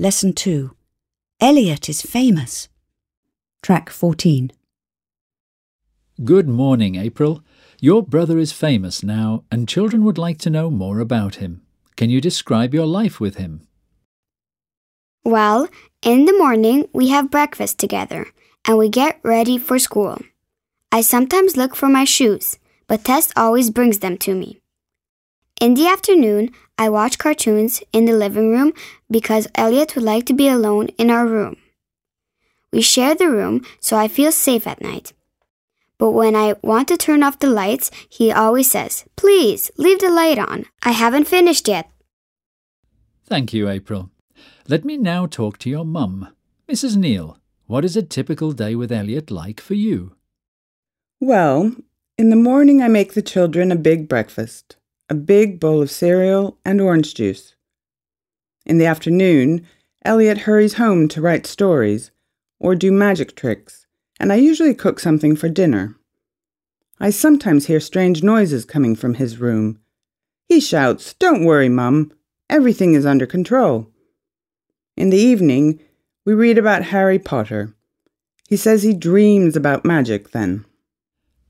Lesson 2 Elliot is famous. Track 14. Good morning, April. Your brother is famous now, and children would like to know more about him. Can you describe your life with him? Well, in the morning we have breakfast together and we get ready for school. I sometimes look for my shoes, but Tess always brings them to me. In the afternoon, I watch cartoons in the living room because Elliot would like to be alone in our room. We share the room, so I feel safe at night. But when I want to turn off the lights, he always says, Please, leave the light on. I haven't finished yet. Thank you, April. Let me now talk to your mum. Mrs. Neal, what is a typical day with Elliot like for you? Well, in the morning I make the children a big breakfast, a big bowl of cereal and orange juice. In the afternoon, Elliot hurries home to write stories or do magic tricks, and I usually cook something for dinner. I sometimes hear strange noises coming from his room. He shouts, Don't worry, Mum. Everything is under control. In the evening, we read about Harry Potter. He says he dreams about magic then.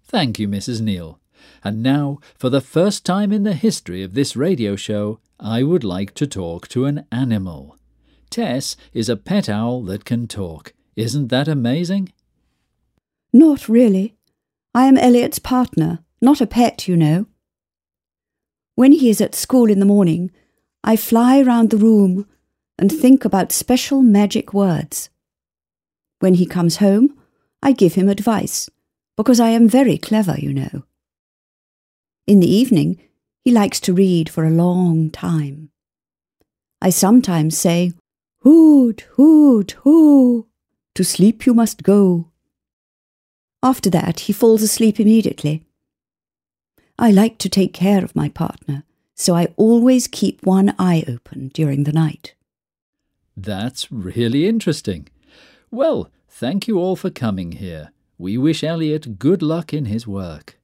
Thank you, Mrs. Neal. And now, for the first time in the history of this radio show, I would like to talk to an animal. Tess is a pet owl that can talk. Isn't that amazing? Not really. I am Elliot's partner, not a pet, you know. When he is at school in the morning, I fly round the room and think about special magic words. When he comes home, I give him advice, because I am very clever, you know. In the evening, he likes to read for a long time. I sometimes say, Hoot, hoot, hoo, to sleep you must go. After that, he falls asleep immediately. I like to take care of my partner, so I always keep one eye open during the night. That's really interesting. Well, thank you all for coming here. We wish Elliot good luck in his work.